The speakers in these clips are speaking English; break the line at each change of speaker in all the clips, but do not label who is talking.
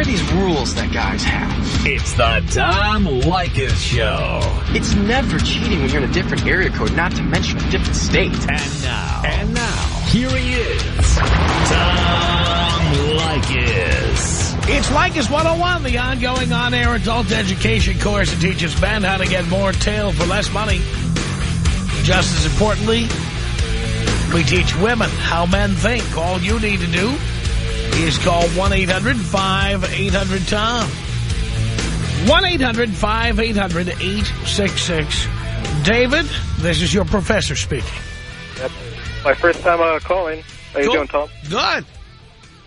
are these rules that guys have?
It's the Tom Leykis Show.
It's never cheating when you're in a different area code, not to mention a different state.
And now. And now. Here he is. Tom Leykis.
It's Leykis 101, the ongoing on-air adult education course that teaches men how to get more tail for less money. Just as importantly, we teach women how men think. All you need to do is call 1-800-5800-TOM. 1-800-5800-866. David, this is your professor speaking.
Yep. My first time uh, calling. How you
Cool.
doing, Tom?
Good.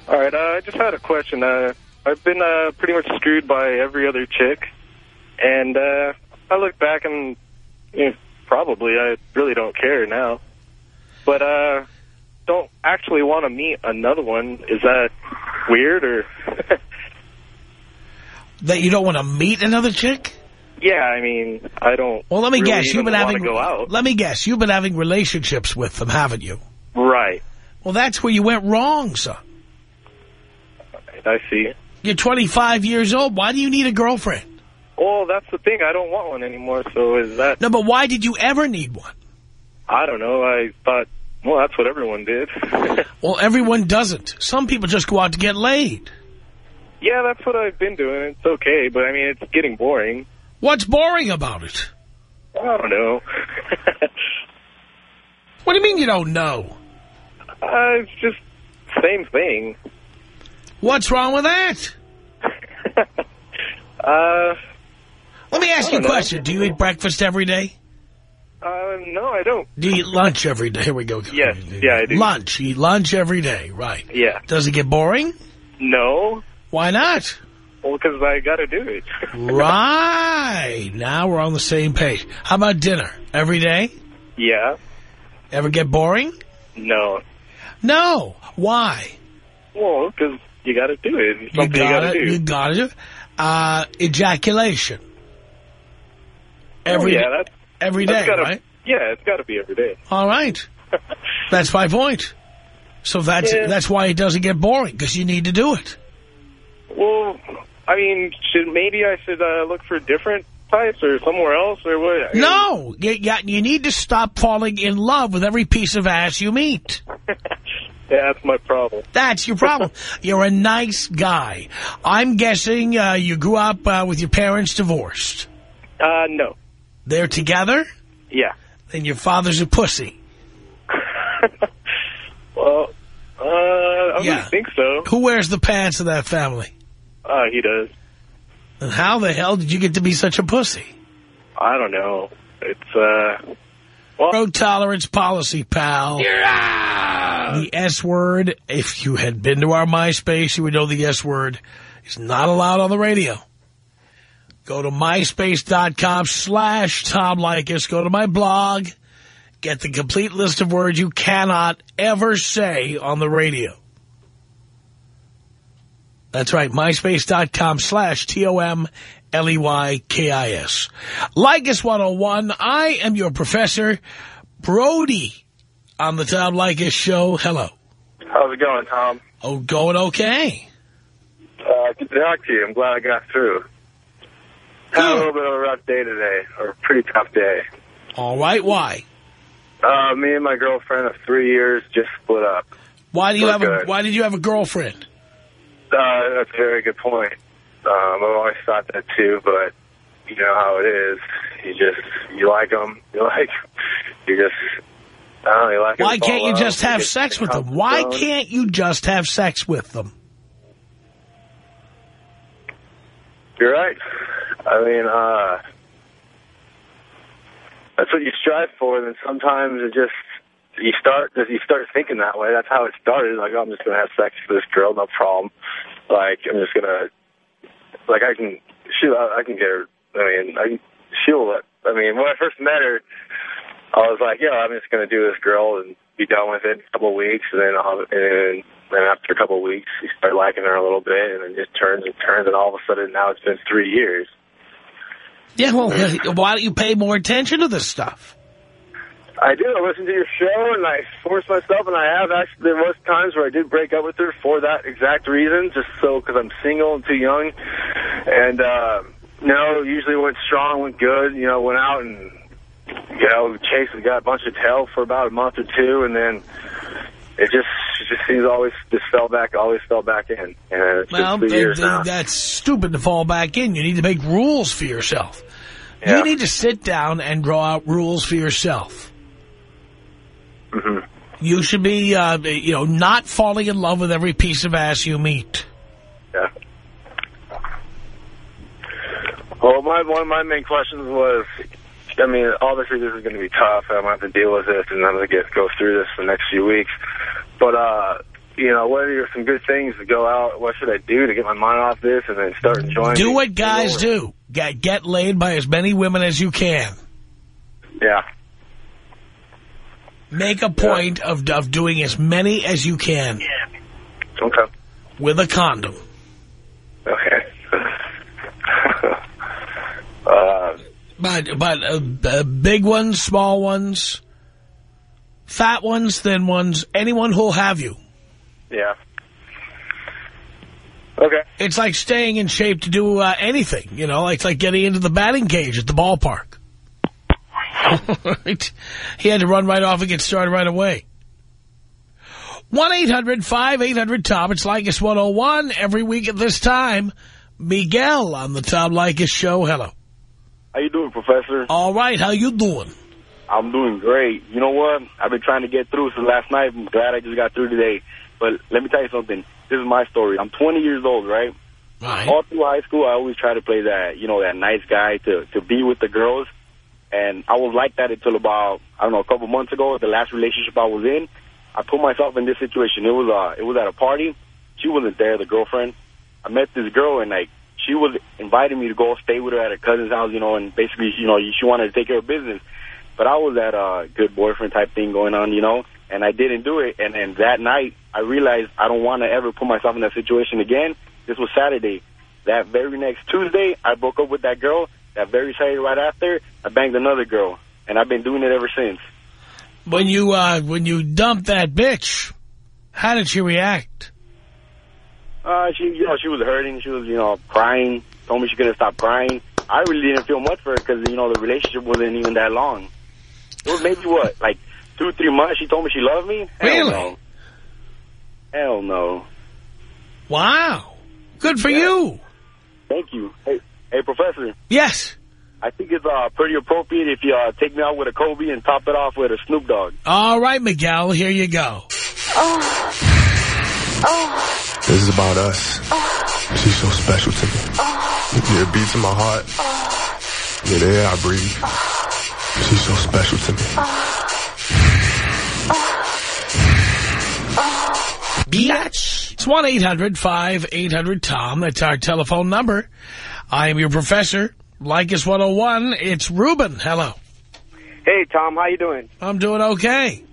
All right, uh, I just had a question. Uh, I've been uh, pretty much screwed by every other chick, and uh, I look back and you know, probably I really don't care now. But uh, don't actually want to meet another one. Is that weird or?
That you don't want to meet another chick?
yeah, I mean, I don't.
Well, let me
really
guess. You've been having
go out.
Let me guess. You've been having relationships with them, haven't you?
Right.
Well, that's where you went wrong, son.
I see.
You're 25 years old. Why do you need a girlfriend?
Well, that's the thing. I don't want one anymore. So is that?
No, but why did you ever need one?
I don't know. I thought. Well, that's what everyone did.
Well, everyone doesn't. Some people just go out to get laid.
Yeah, that's what I've been doing. It's okay, but I mean, it's getting boring.
What's boring about it?
I don't know.
What do you mean you don't know?
uh, it's just same thing.
What's wrong with that?
Uh,
Let me ask you a
know.
question. Do you eat breakfast every day?
Uh, no, I don't.
Do you eat lunch every day? Here we go.
Yes, yeah, I do.
Lunch. You eat lunch every day, right.
Yeah.
Does it get boring?
No.
Why not?
Well, because I got to do it.
right. Now we're on the same page. How about dinner? Every day?
yeah.
Ever get boring?
No.
No. Why?
Well, because you got to do it. It's
You
something you got to do.
You got it. Uh, ejaculation. Every
oh, yeah, that's,
every day,
gotta,
right?
Yeah, it's got to be every day.
All right. That's my point. So that's
Yeah.
that's why it doesn't get boring, because you need to do it.
Well, I mean, should maybe I should uh, look for different types or somewhere else or what?
No, you, you, you need to stop falling in love with every piece of ass you meet.
Yeah, that's my problem.
That's your problem. You're a nice guy. I'm guessing uh, you grew up uh, with your parents divorced.
Uh, no.
They're together?
Yeah.
Then your father's a pussy.
well, uh, I
Yeah.
wouldn't think so.
Who wears the pants in that family?
Uh, he does.
And how the hell did you get to be such a pussy?
I don't know. It's, uh, well,
No tolerance policy, pal. The S word, if you had been to our MySpace, you would know the S word is not allowed on the radio. Go to myspace.com slash Tom Leykis. Go to my blog. Get the complete list of words you cannot ever say on the radio. That's right, myspace.com slash T-O-M-L-E-Y-K-I-S. Leykis 101, I am your professor, Brody, on the Tom Leykis show. Hello.
how's it going, Tom?
Oh, going okay.
Uh, good to talk to you. I'm glad I got through. Had a
Good.
little bit of a rough day or a pretty tough day.
All right, why?
Uh, me and my girlfriend of three years just split up.
Why do you
We're
have a. Why did you have a girlfriend?
Uh, that's a very good point. Um, I've always thought that too, but you know how it is. You just, you like them. You like, you just, I don't know, you like
Why can't you just have sex with them? Why can't you just have sex with them?
You're right. I mean, uh, that's what you strive for, and then sometimes it just, you start, you start thinking that way. That's how it started. Like, oh, I'm just to have sex with this girl, no problem. Like, I'm just to, like, I can, she, I can get her, I mean, I, she'll, I mean, when I first met her, I was like, yeah, I'm just to do this girl and be done with it in a couple of weeks, and then I'll, and then after a couple of weeks, you start liking her a little bit, and then just turns and turns, and all of a sudden now it's been three years.
Yeah, well, why don't you pay more attention to this stuff?
I do. I listen to your show, and I force myself, and I have actually, there was times where I did break up with her for that exact reason, just so, because I'm single and too young. And, uh, know, usually went strong, went good, you know, went out and, you know, chased, and got a bunch of tail for about a month or two, and then it just it just seems always just fell back, always fell back in. And it's
Well,
been two
th-
years
th-
now.
that's stupid to fall back in. You need to make rules for yourself.
Yeah.
You need to sit down and draw out rules for yourself.
hmm
You should be, uh, you know, not falling in love with every piece of ass you meet.
Yeah. Well, my one of my main questions was, I mean, obviously this is going to be tough. I'm going to have to deal with this, and I'm going to get go through this for the next few weeks. But uh, you know, what are some good things to go out? What should I do to get my mind off this and then start enjoying?
Do what guys do. Get, get laid by as many women as you can.
Yeah.
Make a point of, of doing as many as you can Yeah.
Okay.
with a condom.
Okay. uh,
But, but uh, big ones, small ones, fat ones, thin ones, anyone who'll have you.
yeah. Okay.
It's like staying in shape to do uh, anything, you know, it's like getting into the batting cage at the ballpark. Right? he had to run right off and get started right away. 1-800-5800-TOM. It's Leykis 101 every week at this time. Miguel on the Tom Leykis show. Hello.
How you doing, Professor?
All right, how you doing?
I'm doing great. You know what? I've been trying to get through since last night. I'm glad I just got through today. But let me tell you something. This is my story. I'm 20 years old, right?
Right.
All through high school, I always try to play that, you know, that nice guy to to be with the girls. And I was like that until about, I don't know, a couple months ago, the last relationship I was in. I put myself in this situation. It was uh, it was at a party. She wasn't there, the girlfriend. I met this girl, and like she was inviting me to go stay with her at her cousin's house, you know, and basically, you know, she wanted to take care of business. But I was at a good boyfriend type thing going on, you know, and I didn't do it. And and that night, I realized I don't want to ever put myself in that situation again. This was Saturday. That very next Tuesday, I broke up with that girl. That very Saturday right after, I banged another girl, and I've been doing it ever since.
When you, uh, when you dumped that bitch, how did she react?
Uh, she, you know, she was hurting. She was, you know, crying. Told me she couldn't stop crying. I really didn't feel much for her because, you know, the relationship wasn't even that long. It was maybe, what, like two, three months she told me she loved me? Hell
Really?
no. Hell no.
Wow. Good for you.
Thank you. Hey, hey, Professor,
Yes.
I think it's uh, pretty appropriate if you uh, take me out with a Kobe and top it off with a Snoop Dogg.
All right, Miguel, here you go. Oh. Oh.
This is about us. She's so special to me. Yeah, it beats in my heart. Yeah, the air I breathe. She's so special to me.
Biatch. It's 1-800-5800-TOM. That's our telephone number. I am your professor. Like Leykis 101. It's Ruben. Hello.
Hey Tom, how you doing?
I'm doing okay.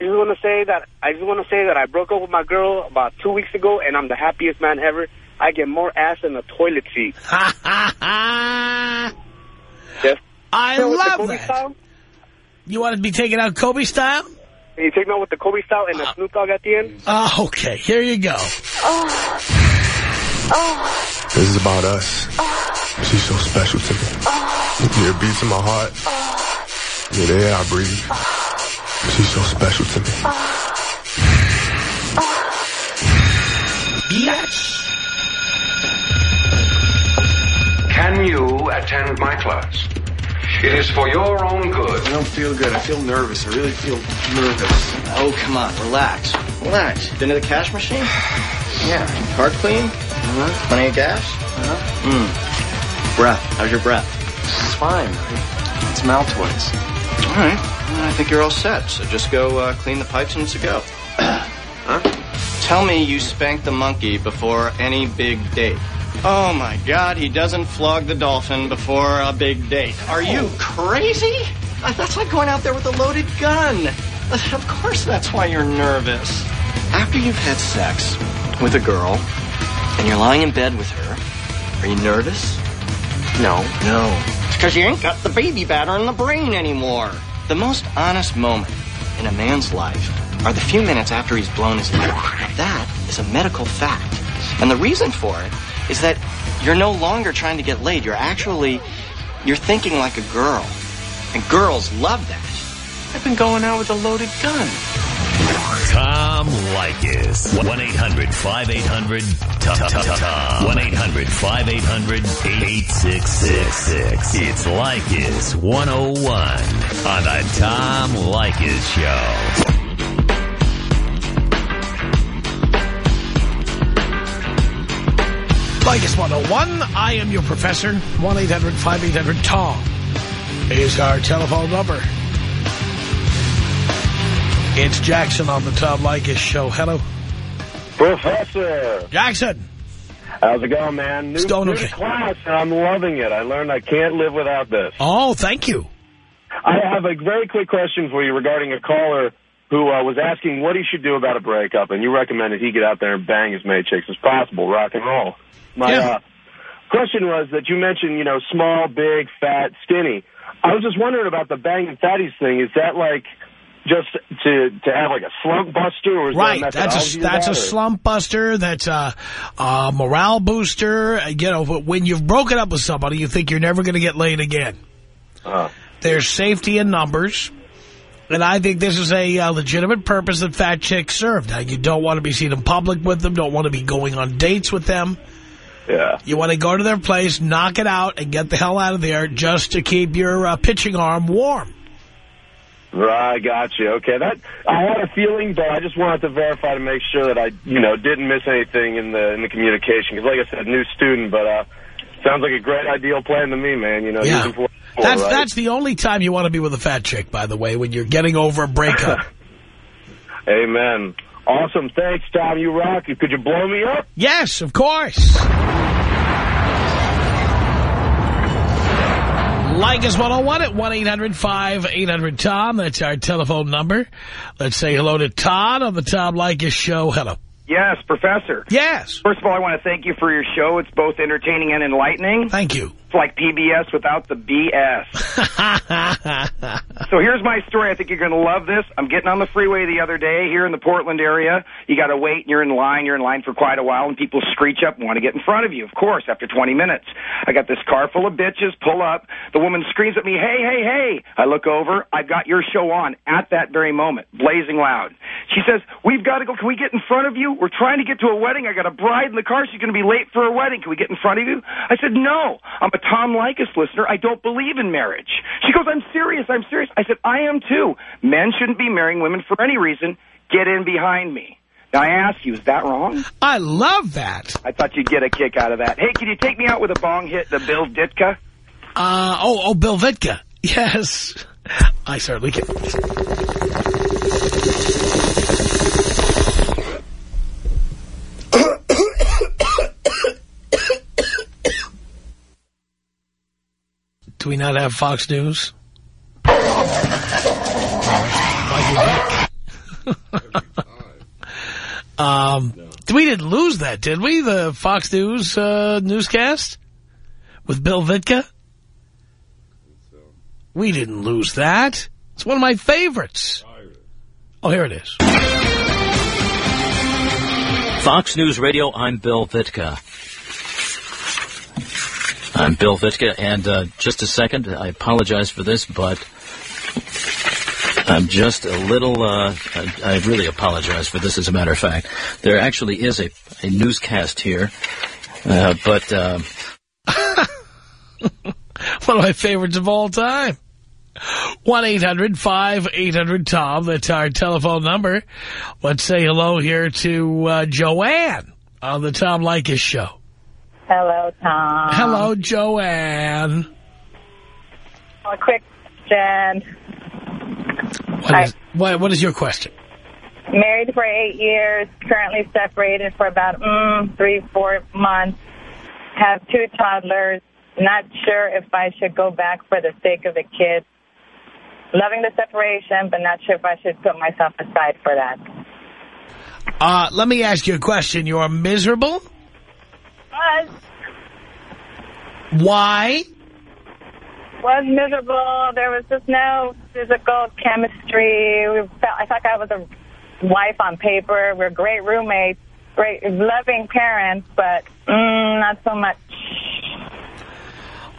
I just want to say that I just want to say that I broke up with my girl about two weeks ago, and I'm the happiest man ever. I get more ass than a toilet seat.
Ha, ha, ha.
Yes.
I
You know,
love
Kobe
that.
Style?
You want to be taken out Kobe style?
Can you take me out with the Kobe style and the uh, Snoop Dogg at the end?
Oh, okay. Here you go. Oh. Oh.
This is about us. She's so special to me. Yeah, it beats in my heart. Yeah, the air I breathe. She's so special to me. Yes.
Can you attend my class? It is for your own good.
I don't feel good. I feel nervous. I really feel nervous.
Oh, come on, relax. Relax. Been to the cash machine?
Yeah.
Car clean?
Uh-huh.
Plenty of gas?
Uh-huh.
Mm. Breath. How's your breath?
It's fine. It's Maltoids.
All right. Well, I think you're all set. So just go uh, clean the pipes and it's a go.
Huh?
Tell me you spanked the monkey before any big date. Oh my God, he doesn't flog the dolphin before a big date. Are you crazy? Uh, That's like going out there with a loaded gun. Of course that's why you're nervous. After you've had sex with a girl and you're lying in bed with her, are you nervous?
No.
No. It's because you ain't got the baby batter in the brain anymore. The most honest moment in a man's life are the few minutes after he's blown his load. That is a medical fact. And the reason for it is that you're no longer trying to get laid. You're actually, you're thinking like a girl. And girls love that. I've been going out with a loaded gun.
Tom Leykis. 1-800-5800-TOM. 1-800-5800-8666. It's Leykis 101 on the Tom Leykis Show.
Leykis 101, I am your professor. 1-800-5800-TOM is our telephone number. It's Jackson on the Tom Leykis show. Hello.
Professor.
Jackson.
How's it going, man? New,
going
new class, and I'm loving it. I learned I can't live without this.
Oh, thank you.
I have a very quick question for you regarding a caller who uh, was asking what he should do about a breakup, and you recommended he get out there and bang as many chicks as possible, rock and roll. My
Yeah.
uh, question was that you mentioned, you know, small, big, fat, skinny. I was just wondering about the bang and fatties thing. Is that like just to to have like a slump buster, or is
Right,
a
that's a that's a
that, or-
slump buster. That's a, a morale booster. You know, when you've broken up with somebody, you think you're never going to get laid again.
Uh,
There's safety in numbers, and I think this is a uh, legitimate purpose that fat chicks serve. Now, you don't want to be seen in public with them, don't want to be going on dates with them.
Yeah.
You want to go to their place, knock it out, and get the hell out of there just to keep your uh, pitching arm warm.
Right, got you. Okay, that I had a feeling, but I just wanted to verify to make sure that I, you know, didn't miss anything in the in the communication. Because, like I said, new student, but uh, sounds like a great ideal plan to me, man. You know,
Yeah.
using for, for,
That's
right?
that's the only time you want to be with a fat chick, by the way, when you're getting over a breakup.
Amen. Awesome. Thanks, Tom. You rock. Could you blow me up?
yes, of course. Leykis 101 at 1-800-5800-TOM. That's our telephone number. Let's say hello to Todd on the Tom Leykis show. Hello.
Yes, Professor.
Yes.
First of all, I want to thank you for your show. It's both entertaining and enlightening.
Thank you.
It's like PBS without the BS. so here's my story. I think you're going to love this. I'm getting on the freeway the other day here in the Portland area. You got to wait, and you're in line. You're in line for quite a while, and people screech up and want to get in front of you, of course, after 20 minutes. I got this car full of bitches, pull up. The woman screams at me, hey, hey, hey. I look over. I've got your show on at that very moment, blazing loud. She says, we've got to go. Can we get in front of you? We're trying to get to a wedding. I got a bride in the car. She's going to be late for a wedding. Can we get in front of you? I said, no. I'm a Tom Leykis listener. I don't believe in marriage. She goes, I'm serious. I'm serious. I said, I am too. Men shouldn't be marrying women for any reason. Get in behind me. Now, I ask you, is that wrong?
I love that.
I thought you'd get a kick out of that. Hey, can you take me out with a bong hit, the Bill Ditka?
Uh, oh, oh, Bill Vitka. Yes. I certainly can. Do we not have Fox News? um, we didn't lose that, did we? The Fox News uh, newscast with Bill Vitka? We didn't lose that. It's one of my favorites. Oh, here it is.
Fox News Radio, I'm Bill Vitka. I'm Bill Vitka, and uh, just a second, I apologize for this, but I'm just a little, uh, I, I really apologize for this, as a matter of fact. There actually is a, a newscast here, uh, but... Uh,
One of my favorites of all time. 1-800-5800-TOM. That's our telephone number. Let's say hello here to uh, Joanne on the Tom Leykis show.
Hello, Tom.
Hello, Joanne.
A quick question.
What is, what, what is your question?
Married for eight years, currently separated for about mm, three, four months. Have two toddlers. Not sure if I should go back for the sake of the kids. Loving the separation, but not sure if I should put myself aside for that.
Uh, let me ask you a question. You're miserable?
But
Why?
was miserable. There was just no physical chemistry. We felt, I thought I was a wife on paper. We're great roommates, great, loving parents, but mm, not so much.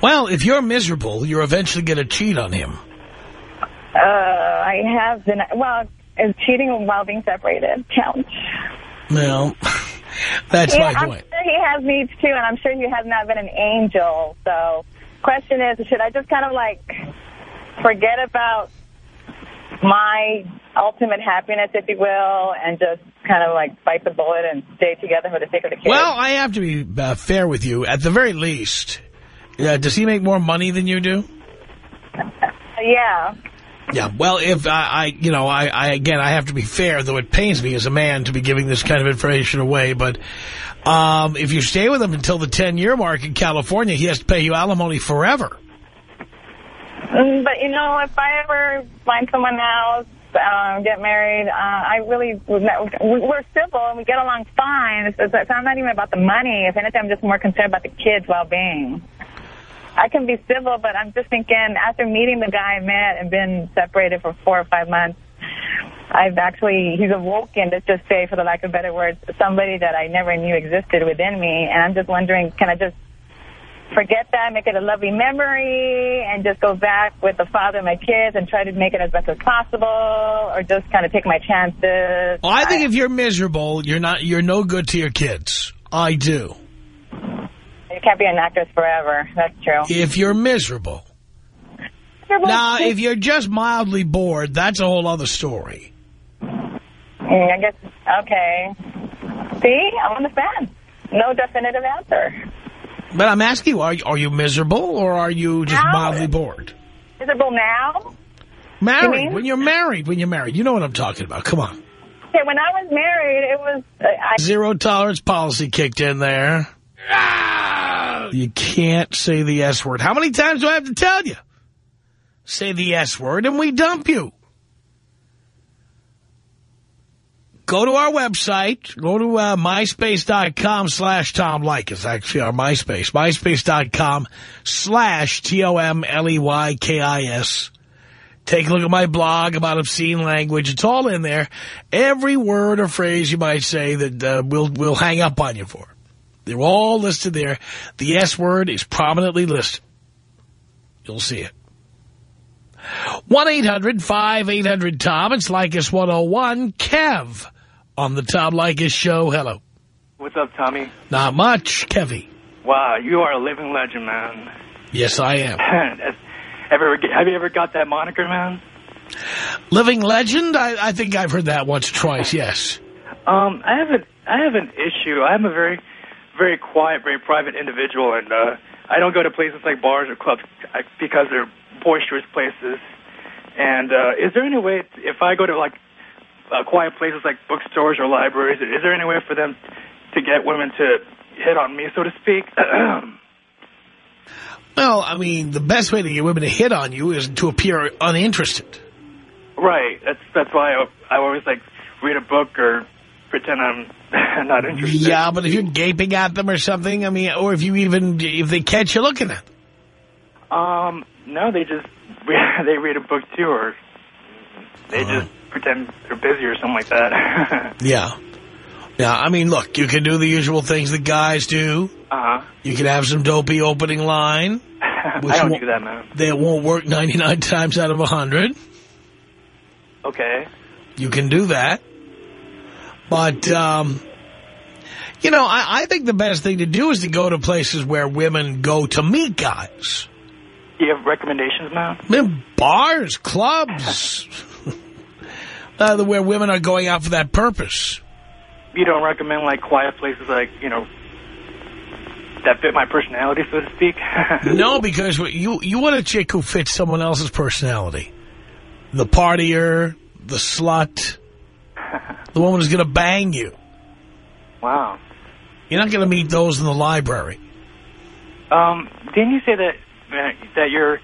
Well, if you're miserable, you're eventually going to cheat on him.
Uh, I have been, well, is cheating while being separated count?
Well, that's
yeah,
my
I'm
point.
sure he has needs too, and I'm sure he has not been an angel. So, question is, should I just kind of like forget about my ultimate happiness, if you will, and just kind of like bite the bullet and stay together for the sake of the kids?
Well, I have to be uh, fair with you. At the very least, uh, does he make more money than you do?
yeah.
Yeah, well, if I, I you know, I, I, again, I have to be fair, though it pains me as a man to be giving this kind of information away, but um, if you stay with him until the 10-year mark in California, he has to pay you alimony forever.
Mm, But, you know, if I ever find someone else, um, get married, uh, I really, we're civil and we get along fine. It's, it's, it's not even about the money. If anything, I'm just more concerned about the kids' well-being. I can be civil, but I'm just thinking, after meeting the guy I met and been separated for four or five months, I've actually, he's awoken, let's just say, for the lack of better words, somebody that I never knew existed within me. And I'm just wondering, can I just forget that, make it a lovely memory, and just go back with the father of my kids and try to make it as best as possible, or just kind of take my chances?
Well, I think if you're miserable, you're not, you're no good to your kids. I do.
You can't be an actress forever. That's true.
If you're miserable. Now, if you're just mildly bored, that's a whole other story.
Mm, I guess, okay. See, I'm on the fence. No definitive answer.
But I'm asking you, are, are you miserable or are you just
Now?
mildly bored?
Miserable now?
Married.
mean?
When you're married, when you're married. You know what I'm talking about. Come on.
Okay, when I was married, it was... Uh, I,
Zero tolerance policy kicked in there. You can't say the S word. How many times do I have to tell you? Say the S word and we dump you. Go to our website. Go to uh, myspace.com slash Tom Leykis. Actually, our MySpace. MySpace.com slash T-O-M-L-E-Y-K-I-S. Take a look at my blog about obscene language. It's all in there. Every word or phrase you might say that uh, we'll, we'll hang up on you for. They're all listed there. The S word is prominently listed. You'll see it. 1-800-5800-TOM. It's Leykis 101. Kev on the Tom Leykis show. Hello.
What's up, Tommy?
Not much, Kevy.
Wow, you are a living legend, man.
Yes, I am.
ever have you ever got that moniker, man?
Living legend? I, I think I've heard that once or twice, yes.
Um, I have a I have an issue. I'm a very very quiet, very private individual, and uh, I don't go to places like bars or clubs because they're boisterous places. And uh, is there any way, if I go to like uh, quiet places like bookstores or libraries, is there any way for them to get women to hit on me, so to speak?
Well, I mean, the best way to get women to hit on you is to appear uninterested.
right. That's that's why I, I always like read a book or pretend I'm not interested.
Yeah, but if you're gaping at them or something, I mean, or if you even, if they catch you looking at them.
Um, no, they just they read a book too, or they
Uh-huh.
just pretend they're busy or something like that.
Yeah. Yeah, I mean, look, you can do the usual things that guys do.
uh huh.
You can have some dopey opening line. Which
I don't do that, man.
They won't work 99 times out of 100.
Okay.
You can do that. But, um, you know, I, I think the best thing to do is to go to places where women go to meet guys.
Do you have recommendations, man?
In bars, clubs, uh, where women are going out for that purpose.
You don't recommend like quiet places, like you know, that fit my personality, so to speak.
No, because you you want a chick who fits someone else's personality. The partier, the slut, the woman is going to bang you.
Wow.
You're not going to meet those in the library.
Um, didn't you say that that you're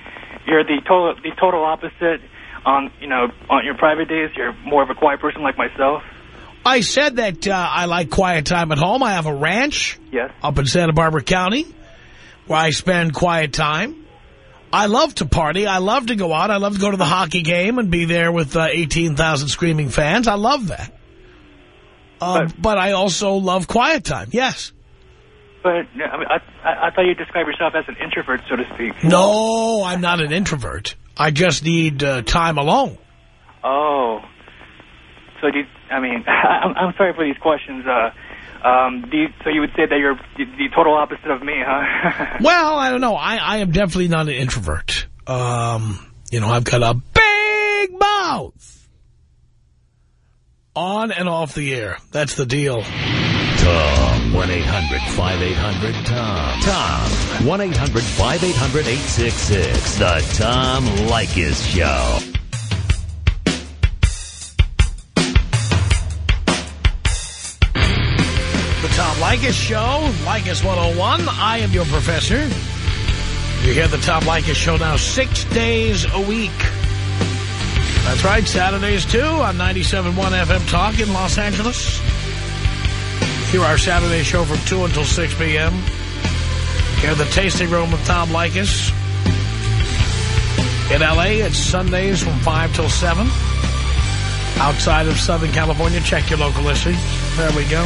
you're the total the total opposite on you know on your private days? You're more of a quiet person like myself.
I said that uh, I like quiet time at home. I have a ranch
Yes.
up in Santa Barbara County where I spend quiet time. I love to party. I love to go out. I love to go to the hockey game and be there with uh, 18,000 screaming fans. I love that. Uh, but I also love quiet time, yes.
But I, mean, I, I, I thought you described yourself as an introvert, so to speak.
No, I'm not an introvert. I just need uh, time alone.
Oh. So do you, I mean, I'm, I'm sorry for these questions. Uh, um, do you, so you would say that you're the, the total opposite of me, huh?
well, I don't know. I, I am definitely not an introvert. Um, you know, I've got a big mouth. On and off the air. That's the deal.
Tom. 1-800-5800-TOM. Tom. 1-800-5800-866. The Tom Leykis Show.
Leykis Show, Leykis 101. I am your professor. You hear the Tom Leykis Show now six days a week. That's right, Saturdays too on 97.1 FM Talk in Los Angeles. Hear our Saturday show from 2 until 6 p.m. Hear the Tasting Room with Tom Leykis. In L.A., it's Sundays from 5 till 7. Outside of Southern California, check your local listings. There we go.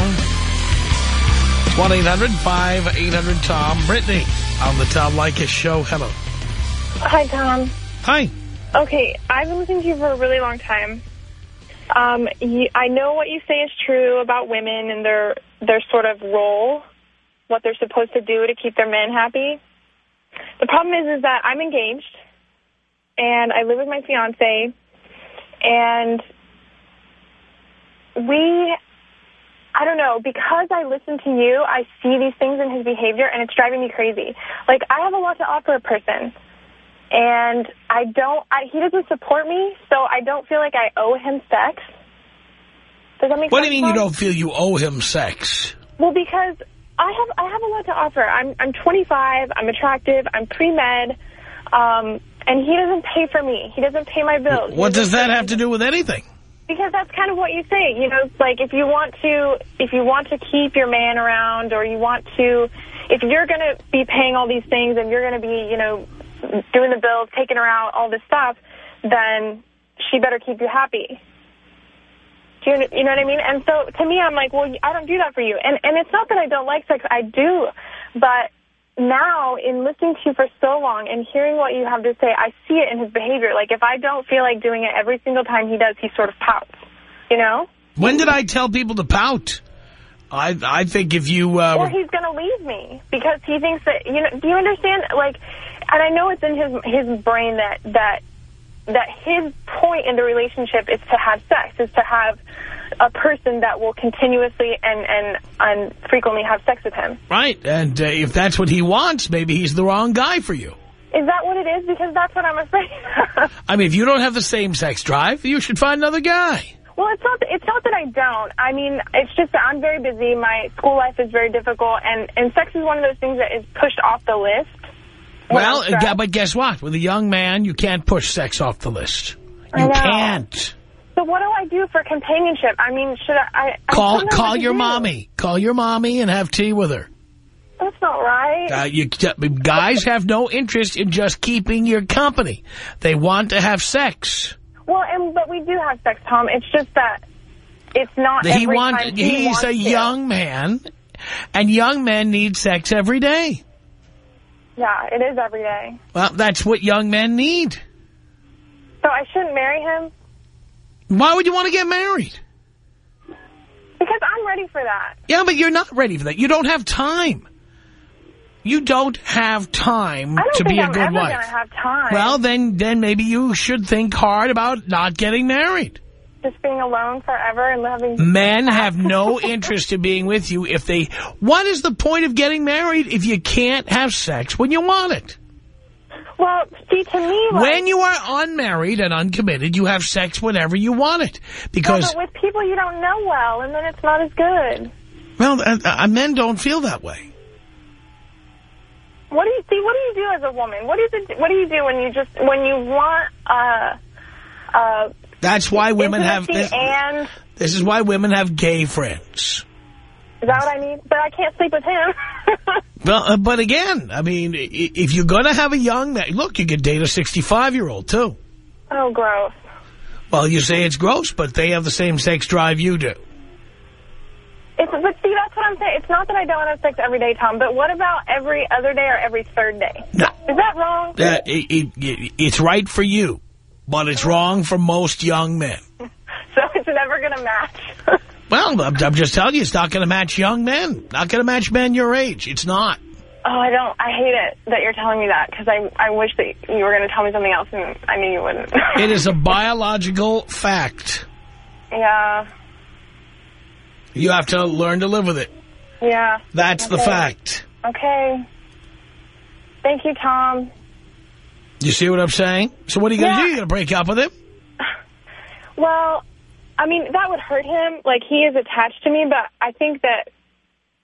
It's 1-800-5800-TOM. Brittany on the Tom Leykis Show. Hello.
Hi, Tom.
Hi.
Okay, I've been listening to you for a really long time. Um, you, I know what you say is true about women and their their sort of role, what they're supposed to do to keep their men happy. The problem is, is that I'm engaged, and I live with my fiance, and we, I don't know, because I listen to you, I see these things in his behavior, and it's driving me crazy. Like, I have a lot to offer a person, and I don't, I, he doesn't support me, so I don't feel like I owe him sex. Does that make
What do you mean you don't feel you owe him sex?
Well, because I have I have a lot to offer. I'm I'm 25. I'm attractive. I'm pre med, um, and he doesn't pay for me. He doesn't pay my bills.
What does that have to do with anything?
Because that's kind of what you say. You know, like if you want to if you want to keep your man around, or you want to, if you're going to be paying all these things, and you're going to be, you know, doing the bills, taking her out, all this stuff, then she better keep you happy. Do you, you know what I mean? And so to me, I'm like, well, I don't do that for you. And and it's not that I don't like sex. I do. But now, in listening to you for so long and hearing what you have to say, I see it in his behavior. Like, if I don't feel like doing it every single time he does, he sort of pouts. You know?
When did I tell people to pout? I I think if you... Uh,
or he's going to leave me because he thinks that, you know, do you understand? Like, and I know it's in his his brain that, that, that his point in the relationship is to have sex, is to have a person that will continuously and, and, and frequently have sex with him.
Right, and uh, if that's what he wants, maybe he's the wrong guy for you.
Is that what it is? Because that's what I'm afraid of.
I mean, if you don't have the same sex drive, you should find another guy.
Well, it's not. It's not that I don't. I mean, it's just that I'm very busy. My school life is very difficult, and and sex is one of those things that is pushed off the list.
Well, but guess what? With a young man, you can't push sex off the list. You can't.
So what do I do for companionship? I mean, should I? I
Call call your
do.
mommy. Call your mommy and have tea with her.
That's not right.
Uh, you, guys have no interest in just keeping your company. They want to have sex.
well, and but we do have sex, Tom. It's just that it's not
He
every
want,
time he
he's a young man, and young men need sex every day.
Yeah, it is every day.
Well, that's what young men need.
So I shouldn't marry him
Why would you want to get married?
because I'm ready for that.
Yeah, but you're not ready for that. You don't have time. You don't have time
don't
to be a
I'm
good
ever
wife.
gonna have time.
Well, then, then maybe you should think hard about not getting married.
just being alone forever and having.
Men have no interest in being with you if they... What is the point of getting married if you can't have sex when you want it?
Well, see, to me, like,
When you are unmarried and uncommitted, you have sex whenever you want it. Because,
No, with people you don't know well, and then it's not as good.
well, uh, uh, men don't feel that way.
What do you see? What do you do as a woman? What is it? What do you do when you just when you want uh uh
That's why women have... This,
and
this is why women have gay friends.
Is that what I need? But I can't sleep with him.
Well, uh, but again, I mean, if you're going to have a young man, look, you could date a 65-year-old, too.
oh, gross.
Well, you say it's gross, but they have the same sex drive you do.
It's, but see, that's what I'm saying. It's not that I don't have sex every day, Tom, but what about every other day or every third day?
No.
Is that wrong?
Uh, it, it, it's right for you, but it's wrong for most young men.
So it's never going to match.
Well, I'm, I'm just telling you, it's not going to match young men. Not going to match men your age. It's not.
Oh, I don't. I hate it that you're telling me that because I I wish that you were going to tell me something else and I knew you wouldn't.
It is a biological fact.
yeah,
You have to learn to live with it.
yeah.
That's the fact.
Okay. Thank you, Tom.
You see what I'm saying? So what are you going to
Yeah.
do? You're going to break up with him?
Well, I mean that would hurt him. Like he is attached to me, but I think that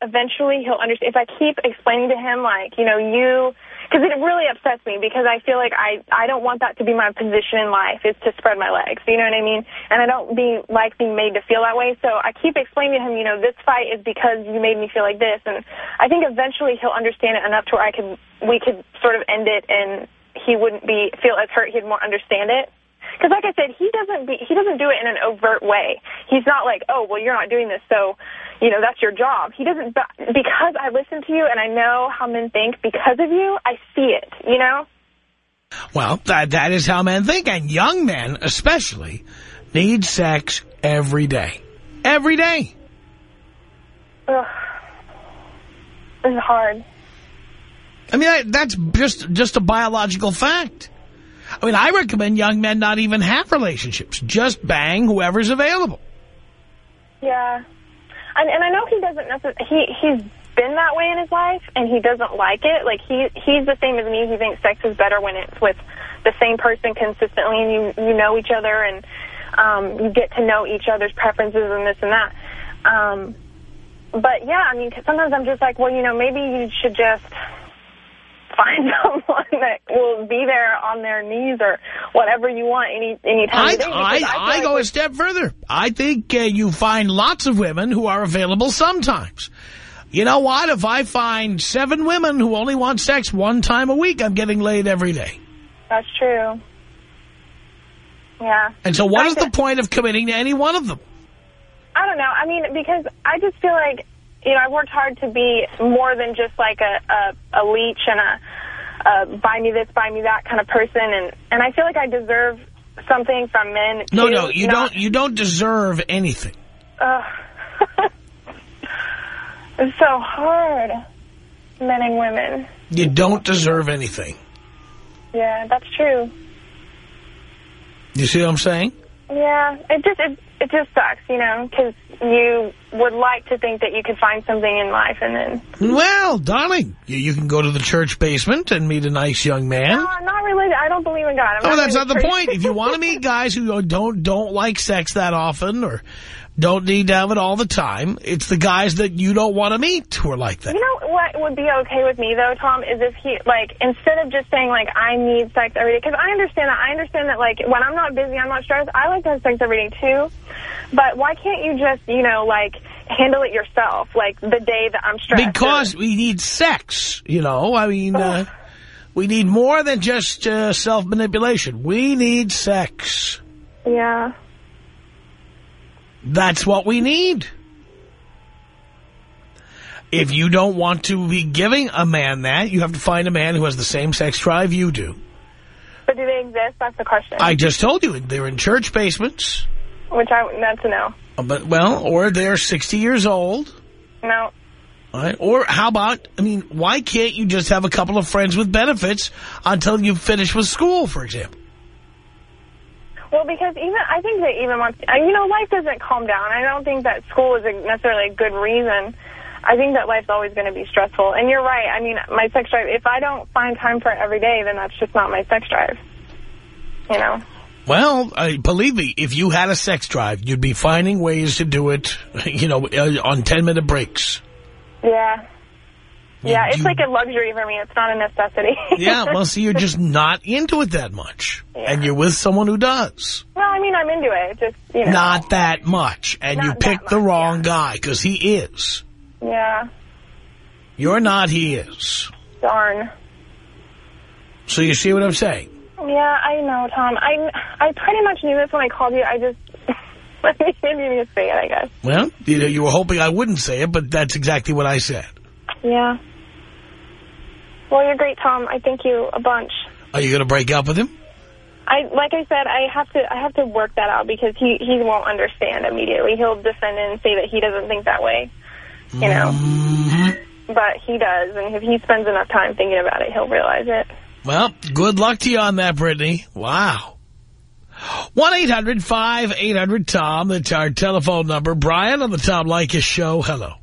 eventually he'll understand. If I keep explaining to him, like you know, you. Because it really upsets me because I feel like I, I don't want that to be my position in life is to spread my legs. You know what I mean? And I don't be like being made to feel that way. So I keep explaining to him, you know, this fight is because you made me feel like this. And I think eventually he'll understand it enough to where I could we could sort of end it and he wouldn't be feel as hurt. He'd more understand it. Because like I said, he doesn't be, he doesn't do it in an overt way. He's not like, oh, well, you're not doing this, so, you know, that's your job. He doesn't, but because I listen to you and I know how men think because of you, I see it, you know?
Well, that that is how men think, and young men especially need sex every day. Every day.
Ugh. This is hard.
I mean, that's just just a biological fact. I mean, I recommend young men not even have relationships. Just bang whoever's available.
Yeah. And, and I know he doesn't necessarily, he, he's been that way in his life, and he doesn't like it. Like, he he's the same as me. He thinks sex is better when it's with the same person consistently, and you, you know each other, and um, you get to know each other's preferences and this and that. Um, but, yeah, I mean, sometimes I'm just like, well, you know, maybe you should just find someone that will be there on their knees or whatever you want any any time
I,
day.
I,
feel
I go
with-
a step further. I think uh, you find lots of women who are available sometimes. You know what? If I find seven women who only want sex one time a week, I'm getting laid every day.
That's true. Yeah.
And so what
I
is the point of committing to any one of them?
I don't know. I mean, because I just feel like, you know, I worked hard to be more than just like a, a, a leech and a, a buy me this, buy me that kind of person. And, and I feel like I deserve something from men.
No, no, you
not-
don't. You don't deserve anything.
Ugh. it's so hard. Men and women.
You don't deserve anything.
Yeah, that's true.
You see what I'm saying?
Yeah, it just it, it just sucks, you know, because you would like to think that you could find something in life, and then
Well, darling, you, you can go to the church basement and meet a nice young man.
no, I'm not really. I don't believe in God. I'm
Oh, that's
really
not the point. If you want to meet guys who don't don't like sex that often or don't need to have it all the time, it's the guys that you don't want to meet who are like that.
You know what would be okay with me though, Tom, is if he like instead of just saying like I need sex every day, because I understand that. I understand that like when I'm not busy, I'm not stressed. I like to have sex every day too. But why can't you just you know like handle it yourself, like the day that I'm stressed?
Because we need sex, you know. I mean, uh, we need more than just uh, self-manipulation. We need sex.
yeah.
That's what we need. If you don't want to be giving a man that, you have to find a man who has the same sex drive you do.
But do they exist? That's the question.
I just told you, they're in church basements.
Which I that's a no.
But, well, or they're 60 years old.
No.
Right. Or how about, I mean, why can't you just have a couple of friends with benefits until you finish with school, for example?
Well, because even I think that even once uh, you know, life doesn't calm down. I don't think that school is a, necessarily a good reason. I think that life's always going to be stressful. And you're right. I mean, my sex drive. If I don't find time for it every day, then that's just not my sex drive. You know.
Well, uh, believe me, if you had a sex drive, you'd be finding ways to do it, you know, uh, on 10-minute breaks.
Yeah. Yeah, it's
you-
like a luxury for me. It's not a necessity.
Yeah, well, see, you're just not into it that much. And you're with someone who does.
well, I mean, I'm into it. Just you know.
Not that much. And you picked the wrong guy, because he is.
Yeah.
You're not, he is.
Darn.
So you see what I'm saying?
Yeah, I know, Tom. I I pretty much knew this when I called you. I just let me didn't say it. I guess.
Well, you, know, you were hoping I wouldn't say it, but that's exactly what I said.
Yeah. Well, you're great, Tom. I thank you a bunch.
Are you going to break up with him?
I like I said, I have to I have to work that out because he he won't understand immediately. He'll defend it and say that he doesn't think that way, you know.
Mm-hmm.
But he does, and if he spends enough time thinking about it, he'll realize it.
Well, good luck to you on that, Brittany. Wow. 1-800-5800-TOM. That's our telephone number. Brian on the Tom Leykis show. Hello.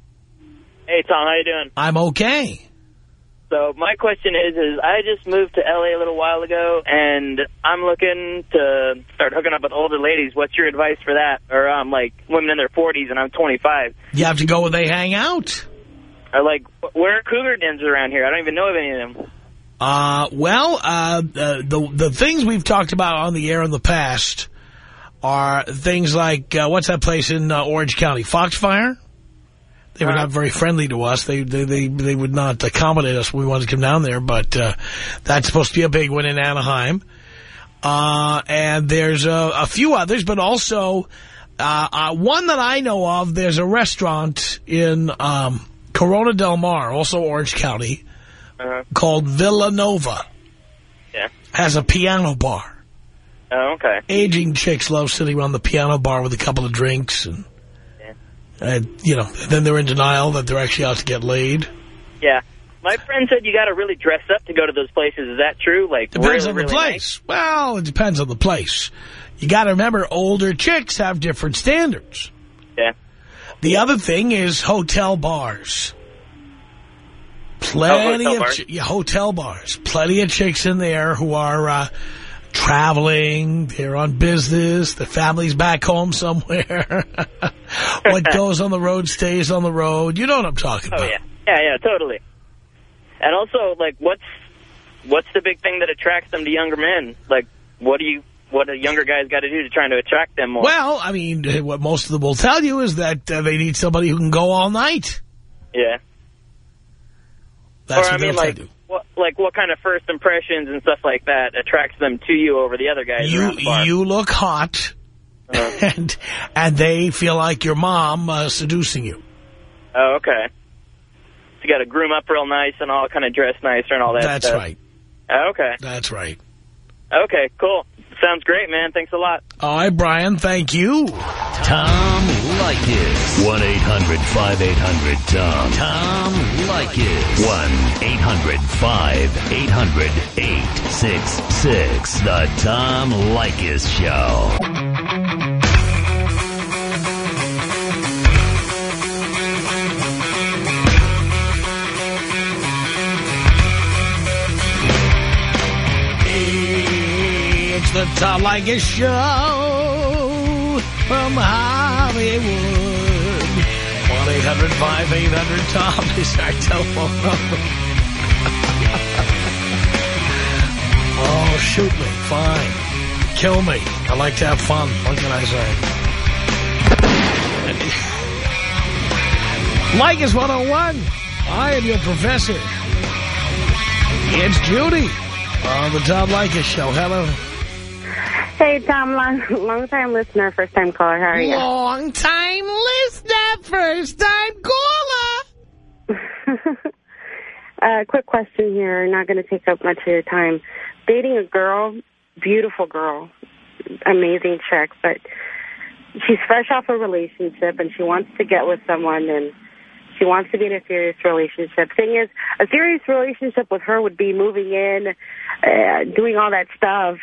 Hey, Tom, how you doing?
I'm okay.
So my question is, is I just moved to L.A. a little while ago, and I'm looking to start hooking up with older ladies. What's your advice for that? Or I'm um, like women in their 40s, and I'm 25.
You have to go where they hang out.
Or like, where are cougar dens around here? I don't even know of any of them.
Uh, well, uh, the, the things we've talked about on the air in the past are things like, uh, what's that place in uh, Orange County? Foxfire? They were not very friendly to us. They they they, they would not accommodate us when we wanted to come down there, but uh, that's supposed to be a big one in Anaheim. Uh, and there's a, a, few others, but also uh, uh, one that I know of, there's a restaurant in um, Corona Del Mar, also Orange County,
-huh.
called Villanova.
Yeah.
Has a piano bar.
Oh, okay.
Aging chicks love sitting around the piano bar with a couple of drinks and and, you know, then they're in denial that they're actually out to get laid.
Yeah. My friend said you got to really dress up to go to those places. Is that true? Like
Depends
really,
on the
really
place.
Nice?
Well, it depends on the place. You got to remember, older chicks have different standards.
Yeah.
The other thing is hotel bars. Plenty
Oh, hotel
of
bars?
yeah, hotel bars. Plenty of chicks in there who are uh, traveling. They're on business. The family's back home somewhere. what goes on the road stays on the road. You know what I'm talking
Oh
about.
yeah, yeah, yeah, totally. And also, like, what's what's the big thing that attracts them to younger men? Like, what do you what a younger guy's got to do to try to attract them more?
Well, I mean, what most of them will tell you is that uh, they need somebody who can go all night.
yeah.
That's
or
what
I mean, like,
you.
What like what kind of first impressions and stuff like that attracts them to you over the other guys
You,
the
you look hot,
Uh-huh.
and and they feel like your mom uh, seducing you.
Oh, okay. So you got to groom up real nice and all kind of dress nicer and all that
That's
stuff.
right.
Oh, okay.
That's right.
Okay, cool. Sounds great, man. Thanks a lot.
All right, Brian, thank you.
Tom Leykis. 1-800-5800-TOM. Tom Leykis. 1-800-5800-866. The Tom Leykis Show.
Tom Leykis Show from Hollywood. 1-800-5800-TOM is our telephone number. oh, shoot me. Fine. Kill me. I like to have fun. What can I say? Leykis 101. I am your professor. It's Judy on the Tom Leykis Show. Hello.
Hey, Tom, long, long time listener, first time caller. How are you?
Long time listener, first time caller.
uh, quick question here. Not going to take up much of your time. Dating a girl, beautiful girl, amazing chick, but she's fresh off a relationship and she wants to get with someone and she wants to be in a serious relationship. Thing is, a serious relationship with her would be moving in, uh, doing all that stuff,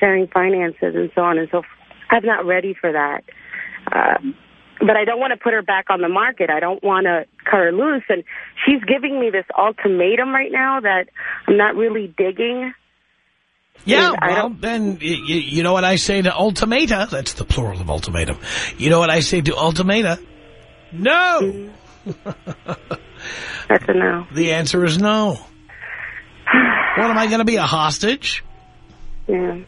sharing finances and so on and so forth. I'm not ready for that. Uh, but I don't want to put her back on the market. I don't want to cut her loose. And she's giving me this ultimatum right now that I'm not really digging.
Yeah, well, then, you, you know what I say to ultimata? That's the plural of ultimatum. You know what I say to ultimata? No!
That's a no.
The answer is no. What, am I going to be, a hostage?
Yeah.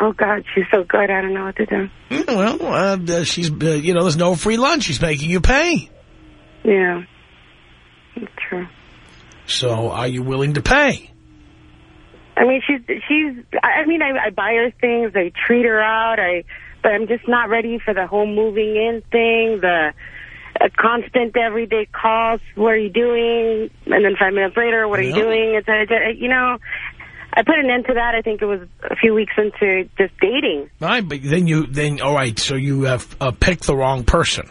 Oh, God, she's so good. I don't know what to do.
Mm, Well, uh, uh, she's, uh, you know, there's no free lunch. She's making you pay.
Yeah. That's true.
So are you willing to pay?
I mean, she's, she's, I I mean, I, I buy her things, I treat her out, I, but I'm just not ready for the whole moving in thing, the uh, constant everyday calls, what are you doing? And then five minutes later, what are you doing? It's, a, it's you know, I put an end to that, I think it was a few weeks into just dating.
Right, but then you, then, all right, so you have uh, picked the wrong person.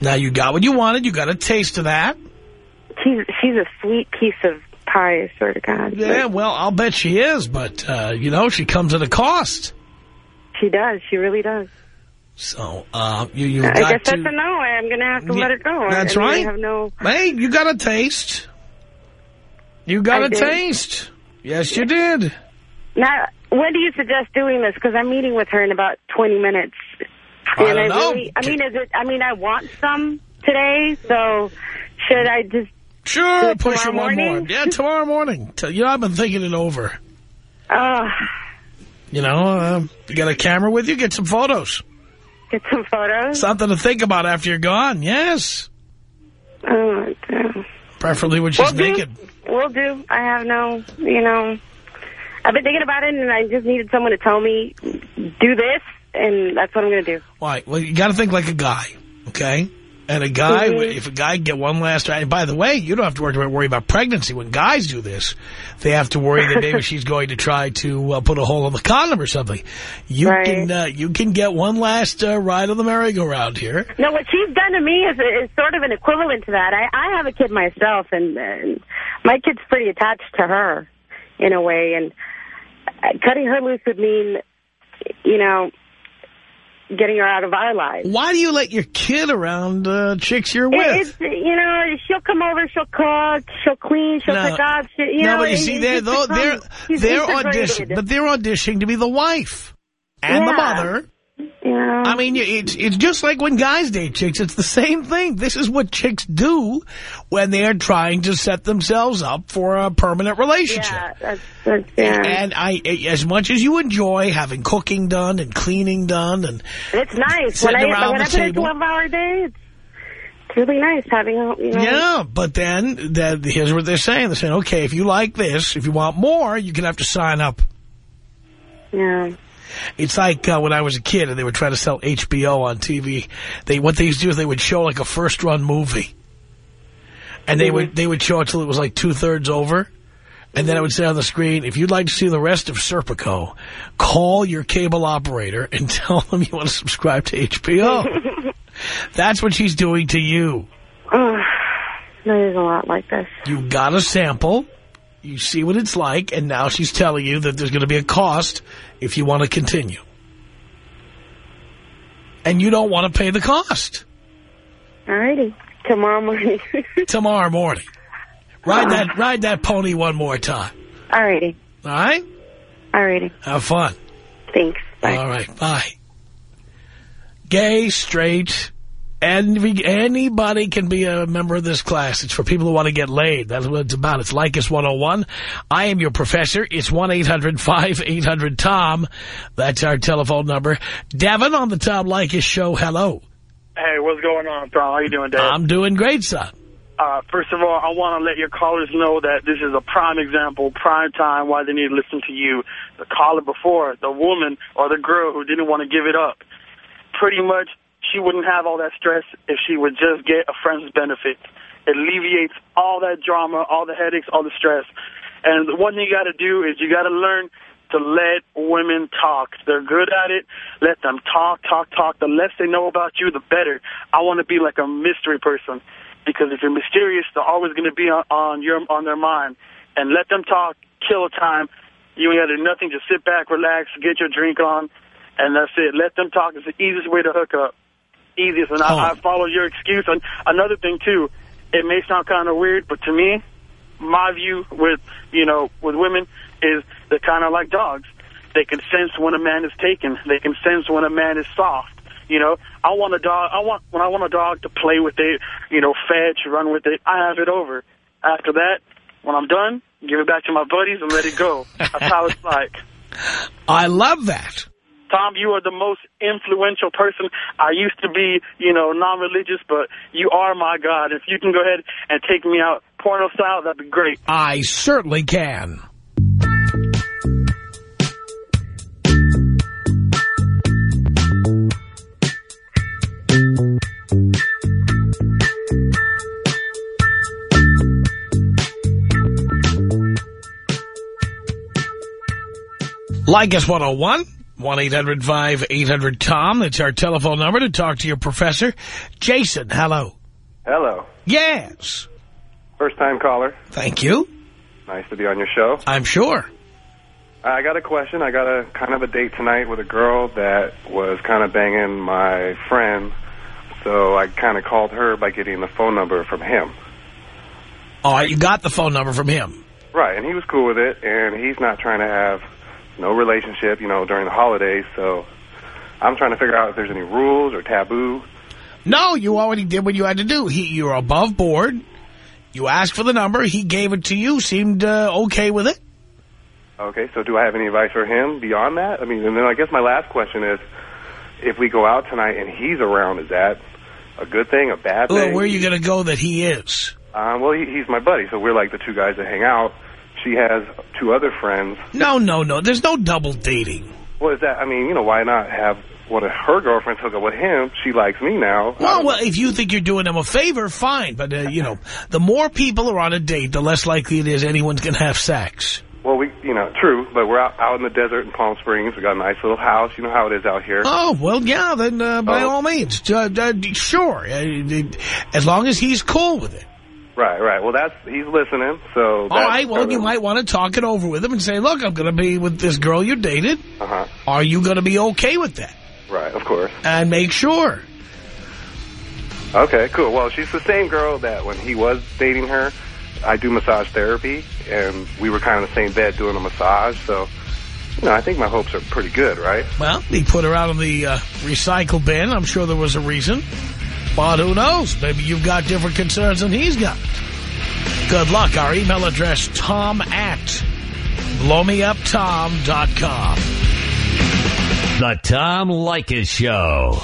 Now you got what you wanted, you got a taste of that.
She's, she's a sweet piece of pie, I swear to God.
Yeah, well, I'll bet she is, but, uh, you know, she comes at a cost.
She does, she really does.
So, uh, you, you
I guess
to...
that's a no. I'm going to have to
Yeah,
let it go.
That's
I mean,
right.
I have no...
Hey, you got a taste. You got
I
a
did.
taste. Yes, you did.
Now, when do you suggest doing this? Because I'm meeting with her in about 20 minutes.
I
And
don't know.
Really, I mean, is it? I mean, I want some today, so should I just?
Sure, push it
tomorrow
one more.
morning?
Yeah, tomorrow morning. You know, I've been thinking it over.
Oh,
You know, uh, you got a camera with you? Get some photos.
get some photos.
Something to think about after you're gone. Yes.
Oh, damn.
Preferably when she's
Will do.
naked.
Will do. I have no, you know, I've been thinking about it, and I just needed someone to tell me, do this, and that's what I'm going to do.
Why? Well, you got to think like a guy, okay? And a guy,
Mhm.
if a guy can get one last, and by the way, you don't have to worry, worry about pregnancy. When guys do this, they have to worry that maybe she's going to try to uh, put a hole in the condom or something. You
Right.
can uh, you can get one last uh, ride on the merry-go-round here.
No, what she's done to me is, is sort of an equivalent to that. I, I have a kid myself, and, and my kid's pretty attached to her in a way. And uh, cutting her loose would mean, you know, getting her out of our lives.
Why do you let your kid around uh, chicks you're with?
It, it's, you know, she'll come over, she'll cook, she'll clean, she'll
No.
pick up. She, you
no,
know,
but you see, they're, though, they're,
she's
they're auditioning, but they're auditioning to be the wife and the mother.
Yeah.
I mean, it's it's just like when guys date chicks. It's the same thing. This is what chicks do when they're trying to set themselves up for a permanent relationship.
Yeah, that's, that's, yeah.
And I, as much as you enjoy having cooking done and cleaning done, and
It's nice. When I, when I put in
table.
12-hour day, it's, really nice having, a, you know.
yeah, but then that, here's what they're saying. They're saying, okay, if you like this, if you want more, you're gonna have to sign up.
Yeah.
It's like uh, when I was a kid and they were trying to sell HBO on TV. They what they used to do is they would show like a first run movie, and they would they would show it till it was like two thirds over, and then it would say on the screen, "If you'd like to see the rest of Serpico, call your cable operator and tell them you want to subscribe to HBO." That's what she's doing to you.
Ugh, there's a lot like this.
You got a sample. You see what it's like, and now she's telling you that there's going to be a cost if you want to continue. And you don't want to pay the cost.
Alrighty. Tomorrow morning.
Tomorrow morning. Ride that ride that pony one more time.
All Alrighty.
All right?
Alrighty.
Have fun.
Thanks. Bye.
All right. Bye. Gay, straight, and anybody can be a member of this class. It's for people who want to get laid. That's what it's about. It's Leykis 101. I am your professor. It's 1-800-5800-TOM. That's our telephone number. Devin on the Tom Leykis show. Hello.
Hey, what's going on, Throm? How you doing, Dave?
I'm doing great, son.
Uh, first of all, I want to let your callers know that this is a prime example, prime time, why they need to listen to you. The caller before, the woman or the girl who didn't want to give it up. Pretty much, she wouldn't have all that stress if she would just get a friend's benefit. It alleviates all that drama, all the headaches, all the stress. And the one thing you got to do is you got to learn to let women talk. They're good at it. Let them talk, talk, talk. The less they know about you, the better. I want to be like a mystery person because if you're mysterious, they're always going to be on, on your on their mind. And let them talk, kill time. You ain't got to do nothing. Just sit back, relax, get your drink on, and that's it. Let them talk. It's the easiest way to hook up. Easiest. And I, I follow your excuse. And another thing too, it may sound kind of weird, but to me, my view with you know with women is they're kind of like dogs. They can sense when a man is taken. They can sense when a man is soft. You know, I want a dog. I want when I want a dog to play with it. You know, fetch, run with it. I have it over. After that, when I'm done, give it back to my buddies and let it go. That's how it's like.
I love that.
Tom, you are the most influential person. I used to be, you know, non-religious, but you are my God. If you can go ahead and take me out porno style, that'd be great.
I certainly can. Leykis 101, 1-800-5800-TOM. That's our telephone number to talk to your professor. Jason, hello.
Hello.
Yes.
First time caller.
Thank you.
Nice to be on your show.
I'm sure.
I got a question. I got a kind of a date tonight with a girl that was kind of banging my friend. So I kind of called her by getting the phone number from him.
All right, you got the phone number from him.
Right, and he was cool with it, and he's not trying to have no relationship, you know, during the holidays. So I'm trying to figure out if there's any rules or taboo.
No, you already did what you had to do. He, you're above board. You asked for the number. He gave it to you. Seemed uh, okay with it.
Okay, so do I have any advice for him beyond that? I mean, and then I guess my last question is, if we go out tonight and he's around, is that a good thing, a bad
Well,
thing?
where are you going to go that he is?
Um, well, he, he's my buddy, so we're like the two guys that hang out. She has two other friends.
No, no, no. There's no double dating.
Well, is that, I mean, you know, why not have one of her girlfriends hook up with him? She likes me now.
Well, well, if you think you're doing him a favor, fine. But, uh, you know, the more people are on a date, the less likely it is anyone's going to have sex.
Well, we, you know, true, but we're out, out in the desert in Palm Springs. We got a nice little house. You know how it is out here.
Oh, well, yeah, then uh, by
Oh.
all means. Uh, uh, sure. Uh, as long as he's cool with it.
Right, right. Well, that's he's listening. So
All right, well, you might want to talk it over with him and say, look, I'm going to be with this girl you dated.
Uh huh.
Are you going to be okay with that?
Right, of course.
And make sure.
Okay, cool. Well, she's the same girl that when he was dating her, I do massage therapy, and we were kind of in the same bed doing a massage. So, you know, I think my hopes are pretty good, right?
Well, he put her out on the uh, recycle bin. I'm sure there was a reason. But who knows? Maybe you've got different concerns than he's got. Good luck. Our email address, tom at blowmeuptom.com.
The Tom Leykis Show.